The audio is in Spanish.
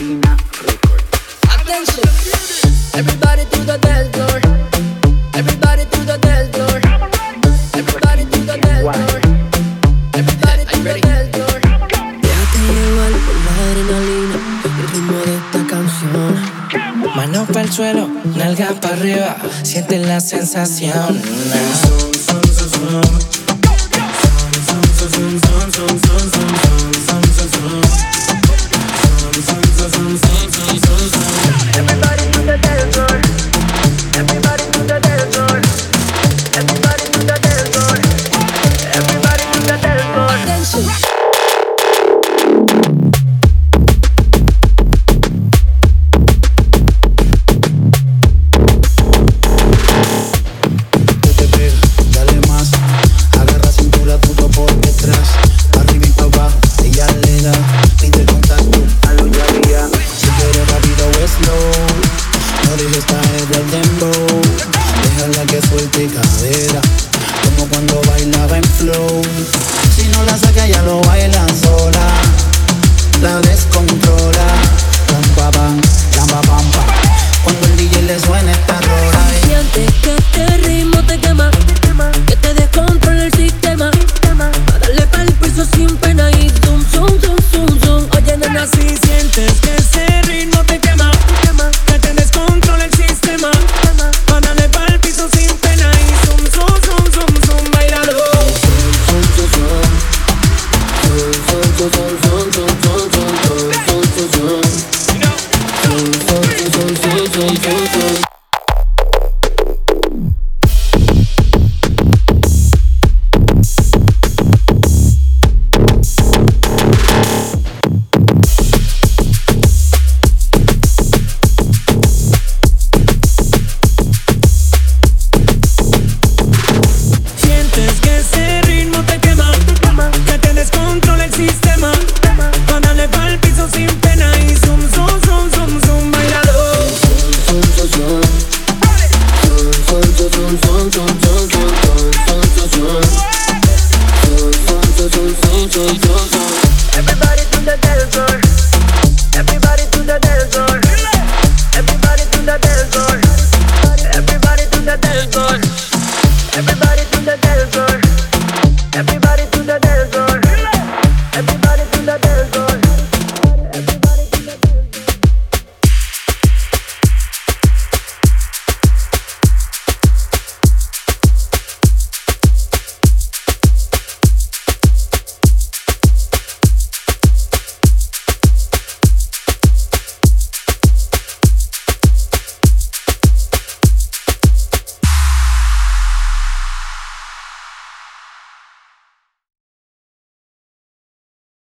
Latina Record. Attention, everybody to the dance floor. Everybody to the dance floor. Everybody to the dance floor. Everybody to the dance floor. Déjate llevar por la adrenalina, el ritmo de esta canción. Manos para el suelo, nalgas para arriba, siente la sensación. Son, bailaba en flow. Si no la saca, ya lo baila sola. La descontrola. Lampa, pam, lampa, pampa. Cuando el DJ le suena esta rola. Eh. Sientes que este ritmo te quema. Que te descontrola el sistema. Para darle pa'l piso sin pena y zoom, zoom, zoom, zoom, zoom. Oye, nena, si sientes que